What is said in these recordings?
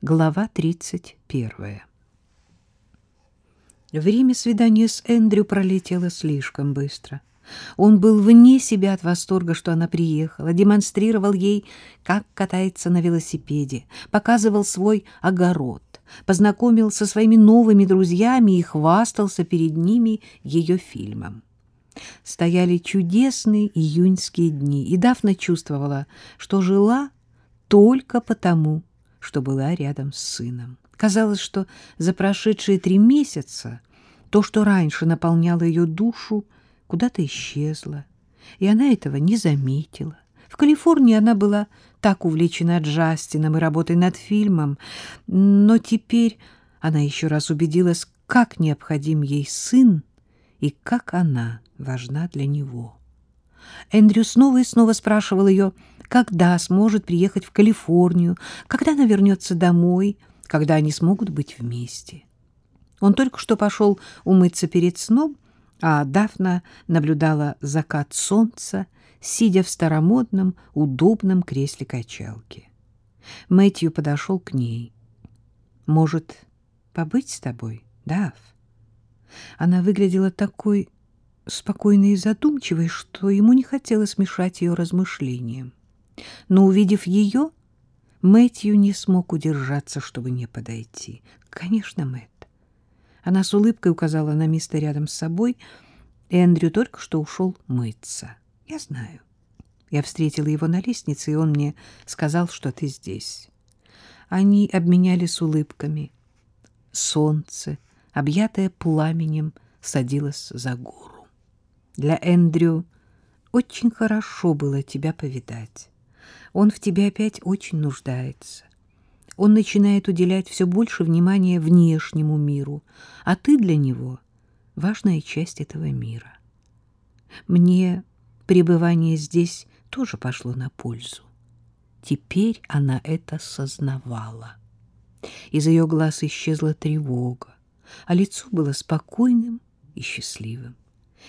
Глава 31. Время свидания с Эндрю пролетело слишком быстро. Он был вне себя от восторга, что она приехала, демонстрировал ей, как катается на велосипеде, показывал свой огород, познакомил со своими новыми друзьями и хвастался перед ними ее фильмом. Стояли чудесные июньские дни, и Дафна чувствовала, что жила только потому, что была рядом с сыном. Казалось, что за прошедшие три месяца то, что раньше наполняло ее душу, куда-то исчезло, и она этого не заметила. В Калифорнии она была так увлечена Джастином и работой над фильмом, но теперь она еще раз убедилась, как необходим ей сын и как она важна для него. Эндрю снова и снова спрашивал ее, когда сможет приехать в Калифорнию, когда она вернется домой, когда они смогут быть вместе. Он только что пошел умыться перед сном, а Дафна наблюдала закат солнца, сидя в старомодном, удобном кресле качалки. Мэтью подошел к ней. «Может, побыть с тобой, Даф?» Она выглядела такой спокойной и задумчивой, что ему не хотелось мешать ее размышлениям. Но, увидев ее, Мэтью не смог удержаться, чтобы не подойти. «Конечно, Мэтт». Она с улыбкой указала на место рядом с собой. Эндрю только что ушел мыться. «Я знаю. Я встретила его на лестнице, и он мне сказал, что ты здесь». Они обменялись улыбками. Солнце, объятое пламенем, садилось за гору. Для Эндрю очень хорошо было тебя повидать. Он в тебе опять очень нуждается. Он начинает уделять все больше внимания внешнему миру, а ты для него — важная часть этого мира. Мне пребывание здесь тоже пошло на пользу. Теперь она это сознавала. Из ее глаз исчезла тревога, а лицо было спокойным и счастливым.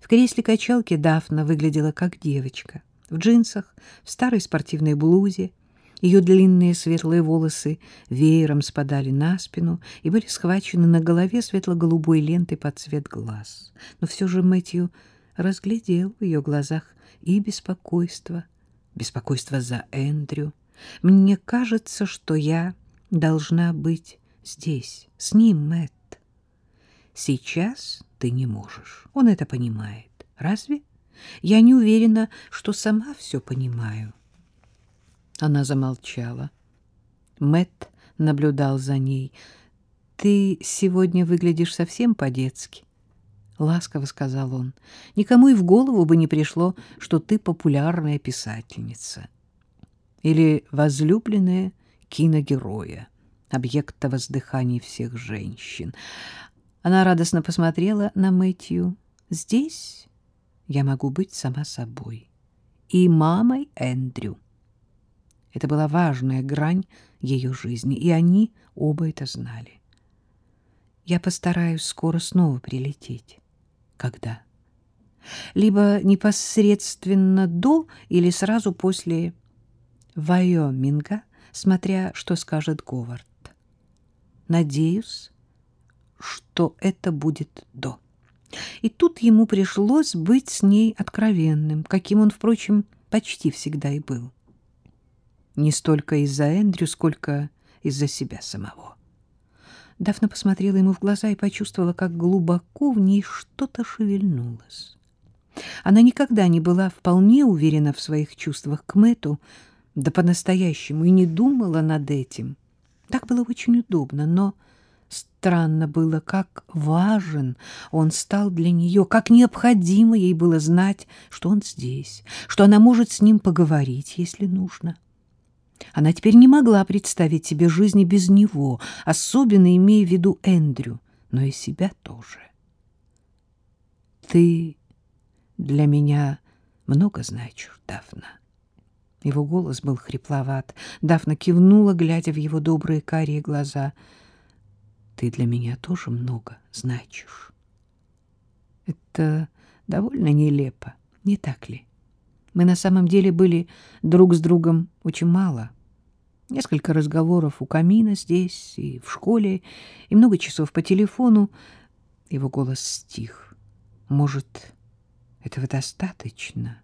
В кресле качалки Дафна выглядела как девочка — в джинсах, в старой спортивной блузе. Ее длинные светлые волосы веером спадали на спину и были схвачены на голове светло-голубой лентой под цвет глаз. Но все же Мэтью разглядел в ее глазах и беспокойство, беспокойство за Эндрю. Мне кажется, что я должна быть здесь, с ним, Мэтт. Сейчас ты не можешь. Он это понимает. Разве? Я не уверена, что сама все понимаю. Она замолчала. Мэт наблюдал за ней. Ты сегодня выглядишь совсем по-детски, ласково сказал он. Никому и в голову бы не пришло, что ты популярная писательница или возлюбленная киногероя, объекта воздыханий всех женщин. Она радостно посмотрела на Мэтью. Здесь я могу быть сама собой и мамой Эндрю. Это была важная грань ее жизни, и они оба это знали. Я постараюсь скоро снова прилететь. Когда? Либо непосредственно до или сразу после Вайоминга, смотря что скажет Говард. Надеюсь, что это будет до. И тут ему пришлось быть с ней откровенным, каким он, впрочем, почти всегда и был. Не столько из-за Эндрю, сколько из-за себя самого. Дафна посмотрела ему в глаза и почувствовала, как глубоко в ней что-то шевельнулось. Она никогда не была вполне уверена в своих чувствах к Мэту, да по-настоящему, и не думала над этим. Так было очень удобно, но Странно было, как важен он стал для нее, как необходимо ей было знать, что он здесь, что она может с ним поговорить, если нужно. Она теперь не могла представить себе жизни без него, особенно имея в виду Эндрю, но и себя тоже. «Ты для меня много значишь, Дафна». Его голос был хрипловат. Дафна кивнула, глядя в его добрые карие глаза — ты для меня тоже много значишь. Это довольно нелепо, не так ли? Мы на самом деле были друг с другом очень мало. Несколько разговоров у камина здесь и в школе, и много часов по телефону. Его голос стих. Может, этого достаточно?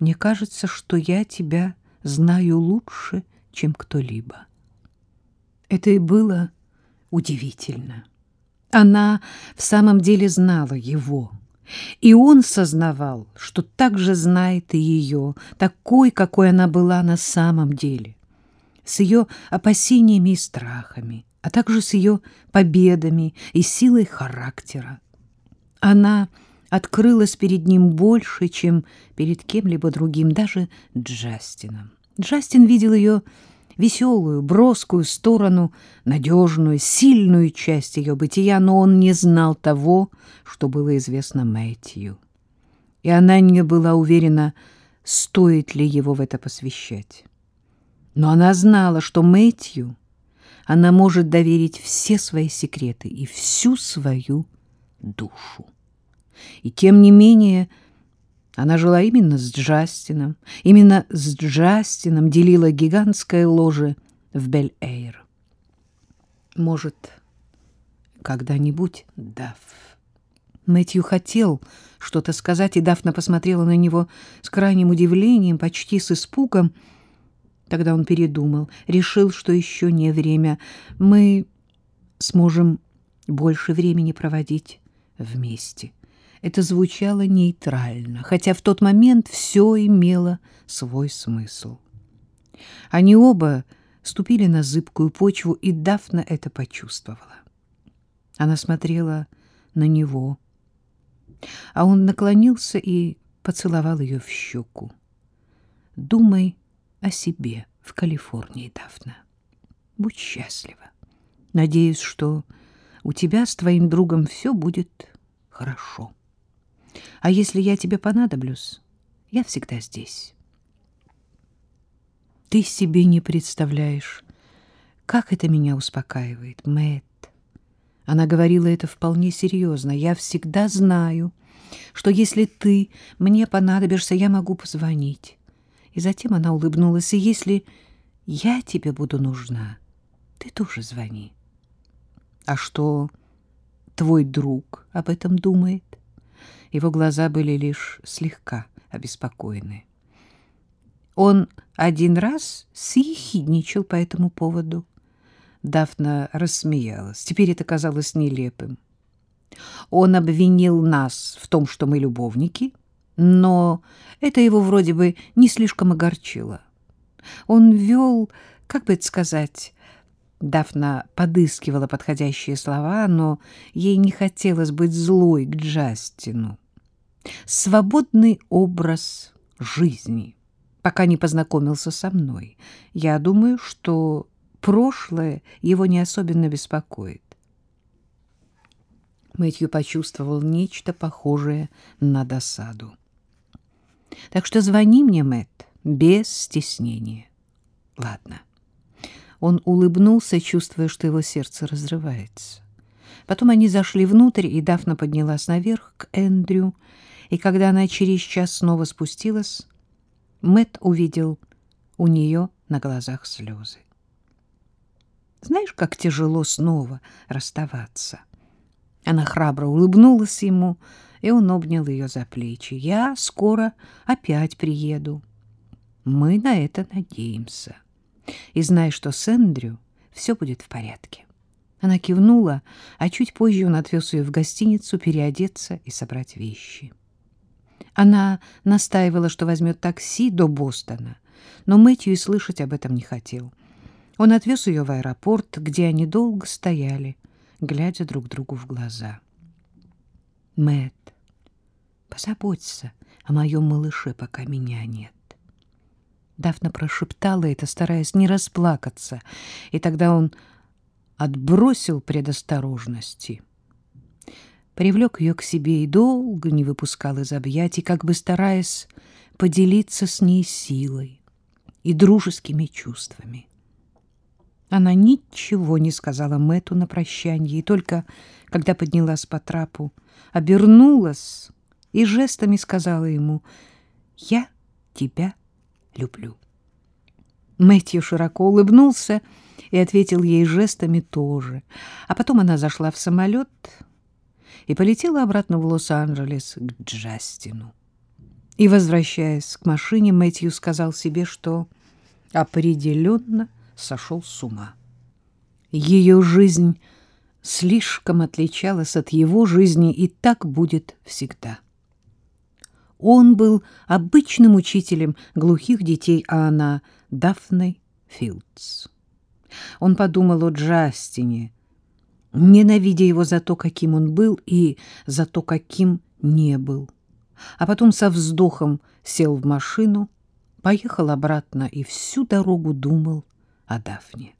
Мне кажется, что я тебя знаю лучше, чем кто-либо. Это и было удивительно. Она в самом деле знала его, и он сознавал, что также знает и ее, такой, какой она была на самом деле, с ее опасениями и страхами, а также с ее победами и силой характера. Она открылась перед ним больше, чем перед кем-либо другим, даже Джастином. Джастин видел ее веселую, броскую сторону, надежную, сильную часть ее бытия, но он не знал того, что было известно Мэтью. И она не была уверена, стоит ли его в это посвящать. Но она знала, что Мэтью она может доверить все свои секреты и всю свою душу. И тем не менее она жила именно с Джастином. Именно с Джастином делила гигантское ложе в Бель-Эйр. Может, когда-нибудь Даф. Мэтью хотел что-то сказать, и Дафна посмотрела на него с крайним удивлением, почти с испугом. Тогда он передумал, решил, что еще не время. Мы сможем больше времени проводить вместе. Это звучало нейтрально, хотя в тот момент все имело свой смысл. Они оба ступили на зыбкую почву, и Дафна это почувствовала. Она смотрела на него, а он наклонился и поцеловал ее в щеку. «Думай о себе в Калифорнии, Дафна. Будь счастлива. Надеюсь, что у тебя с твоим другом все будет хорошо». А если я тебе понадоблюсь, я всегда здесь. Ты себе не представляешь, как это меня успокаивает, Мэтт. Она говорила это вполне серьезно. Я всегда знаю, что если ты мне понадобишься, я могу позвонить. И затем она улыбнулась. И если я тебе буду нужна, ты тоже звони. А что твой друг об этом думает? Его глаза были лишь слегка обеспокоены. Он один раз съехидничал по этому поводу. Дафна рассмеялась. Теперь это казалось нелепым. Он обвинил нас в том, что мы любовники, но это его вроде бы не слишком огорчило. Он вел, как бы это сказать, Дафна подыскивала подходящие слова, но ей не хотелось быть злой к Джастину. Свободный образ жизни, пока не познакомился со мной. Я думаю, что прошлое его не особенно беспокоит. Мэтью почувствовал нечто похожее на досаду. Так что звони мне, Мэтт, без стеснения. Ладно. Он улыбнулся, чувствуя, что его сердце разрывается. Потом они зашли внутрь, и Дафна поднялась наверх к Эндрю, и когда она через час снова спустилась, Мэт увидел у нее на глазах слезы. Знаешь, как тяжело снова расставаться. Она храбро улыбнулась ему, и он обнял ее за плечи. Я скоро опять приеду. Мы на это надеемся и знай, что с Эндрю все будет в порядке. Она кивнула, а чуть позже он отвез ее в гостиницу переодеться и собрать вещи. Она настаивала, что возьмет такси до Бостона, но Мэтью и слышать об этом не хотел. Он отвез ее в аэропорт, где они долго стояли, глядя друг другу в глаза. «Мэтт, позаботься о моем малыше, пока меня нет. Дафна прошептала это, стараясь не расплакаться, и тогда он отбросил предосторожности. Привлек ее к себе и долго не выпускал из объятий, как бы стараясь поделиться с ней силой и дружескими чувствами. Она ничего не сказала Мэту на прощанье, и только, когда поднялась по трапу, обернулась и жестами сказала ему «Я тебя люблю. Мэтью широко улыбнулся и ответил ей жестами тоже. А потом она зашла в самолет и полетела обратно в Лос-Анджелес к Джастину. И, возвращаясь к машине, Мэтью сказал себе, что определенно сошел с ума. Ее жизнь слишком отличалась от его жизни, и так будет всегда. Он был обычным учителем глухих детей, а она — Дафной Филдс. Он подумал о Джастине, ненавидя его за то, каким он был, и за то, каким не был. А потом со вздохом сел в машину, поехал обратно и всю дорогу думал о Дафне.